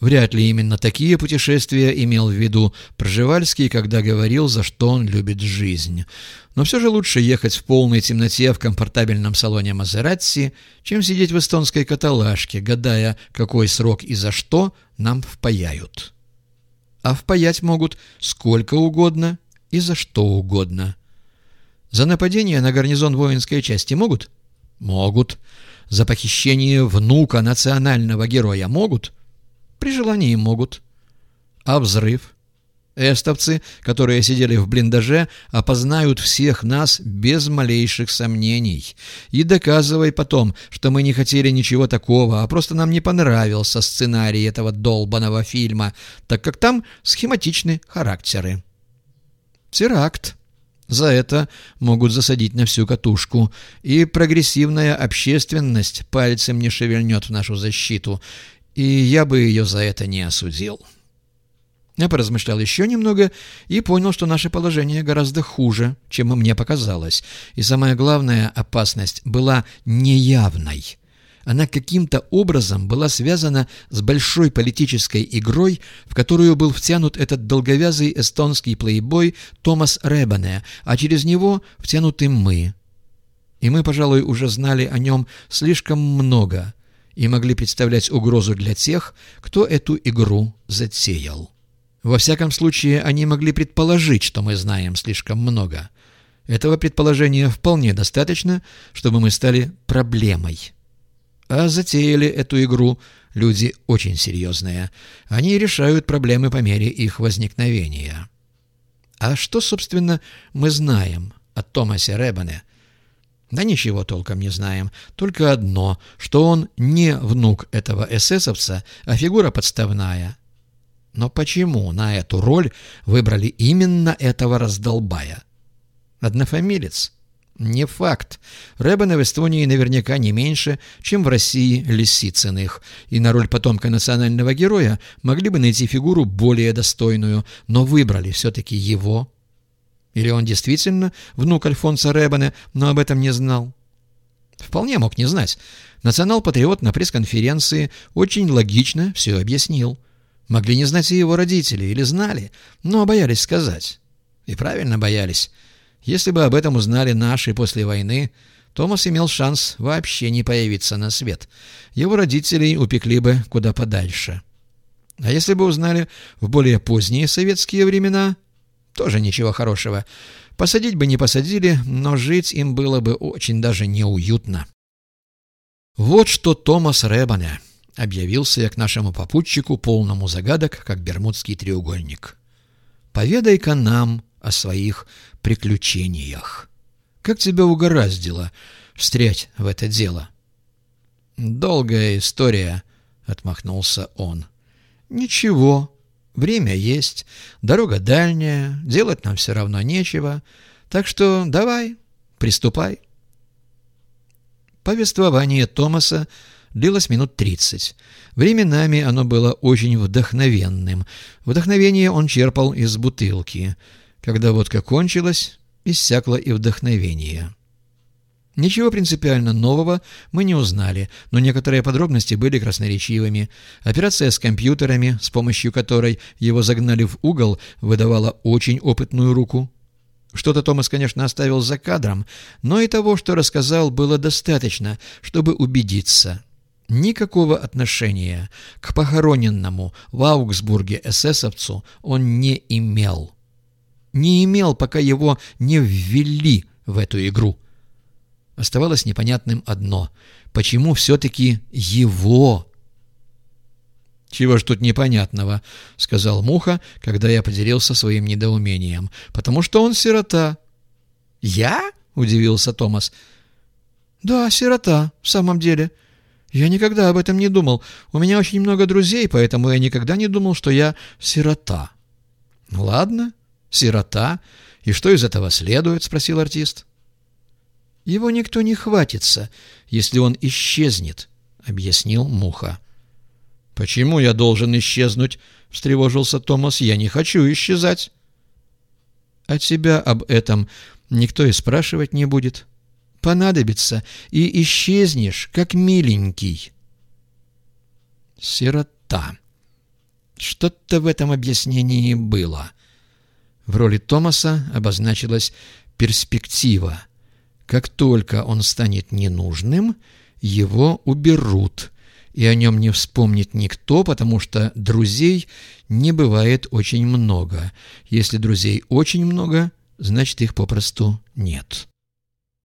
Вряд ли именно такие путешествия имел в виду Пржевальский, когда говорил, за что он любит жизнь. Но все же лучше ехать в полной темноте в комфортабельном салоне Мазератти, чем сидеть в эстонской каталажке, гадая, какой срок и за что нам впаяют. А впаять могут сколько угодно и за что угодно. За нападение на гарнизон воинской части могут? Могут. За похищение внука национального героя могут? При желании могут. А взрыв? Эстовцы, которые сидели в блиндаже, опознают всех нас без малейших сомнений. И доказывай потом, что мы не хотели ничего такого, а просто нам не понравился сценарий этого долбанного фильма, так как там схематичны характеры. Теракт. За это могут засадить на всю катушку, и прогрессивная общественность пальцем не шевельнет в нашу защиту, и я бы ее за это не осудил. Я поразмышлял еще немного и понял, что наше положение гораздо хуже, чем мне показалось, и самая главная опасность была неявной. Она каким-то образом была связана с большой политической игрой, в которую был втянут этот долговязый эстонский плейбой Томас Ребане, а через него втянуты мы. И мы, пожалуй, уже знали о нем слишком много и могли представлять угрозу для тех, кто эту игру затеял. Во всяком случае, они могли предположить, что мы знаем слишком много. Этого предположения вполне достаточно, чтобы мы стали проблемой. А затеяли эту игру люди очень серьезные. Они решают проблемы по мере их возникновения. А что, собственно, мы знаем о Томасе Ребане? Да ничего толком не знаем. Только одно, что он не внук этого эсэсовца, а фигура подставная. Но почему на эту роль выбрали именно этого раздолбая? Однофамилец? Не факт. Рэббена в Эстонии наверняка не меньше, чем в России Лисицыных, и на роль потомка национального героя могли бы найти фигуру более достойную, но выбрали все-таки его. Или он действительно внук Альфонса Рэббена, но об этом не знал? Вполне мог не знать. Национал-патриот на пресс-конференции очень логично все объяснил. Могли не знать и его родители, или знали, но боялись сказать. И правильно боялись. Если бы об этом узнали наши после войны, Томас имел шанс вообще не появиться на свет. Его родителей упекли бы куда подальше. А если бы узнали в более поздние советские времена, тоже ничего хорошего. Посадить бы не посадили, но жить им было бы очень даже неуютно. Вот что Томас Рэббане объявился я к нашему попутчику, полному загадок, как бермудский треугольник. «Поведай-ка нам о своих приключениях. Как тебя угораздило встрять в это дело?» «Долгая история», — отмахнулся он. «Ничего, время есть, дорога дальняя, делать нам все равно нечего, так что давай, приступай». Повествование Томаса длилось минут тридцать. Временами оно было очень вдохновенным. Вдохновение он черпал из бутылки. Когда водка кончилась, иссякло и вдохновение. Ничего принципиально нового мы не узнали, но некоторые подробности были красноречивыми. Операция с компьютерами, с помощью которой его загнали в угол, выдавала очень опытную руку. Что-то Томас, конечно, оставил за кадром, но и того, что рассказал, было достаточно, чтобы убедиться – Никакого отношения к похороненному в Аугсбурге эсэсовцу он не имел. Не имел, пока его не ввели в эту игру. Оставалось непонятным одно. Почему все-таки его? «Чего ж тут непонятного?» — сказал Муха, когда я поделился своим недоумением. «Потому что он сирота». «Я?» — удивился Томас. «Да, сирота, в самом деле». «Я никогда об этом не думал. У меня очень много друзей, поэтому я никогда не думал, что я сирота». «Ладно, сирота. И что из этого следует?» — спросил артист. «Его никто не хватится, если он исчезнет», — объяснил Муха. «Почему я должен исчезнуть?» — встревожился Томас. «Я не хочу исчезать». «А тебя об этом никто и спрашивать не будет» понадобится, и исчезнешь, как миленький. Сирота. Что-то в этом объяснении было. В роли Томаса обозначилась перспектива. Как только он станет ненужным, его уберут, и о нем не вспомнит никто, потому что друзей не бывает очень много. Если друзей очень много, значит их попросту нет».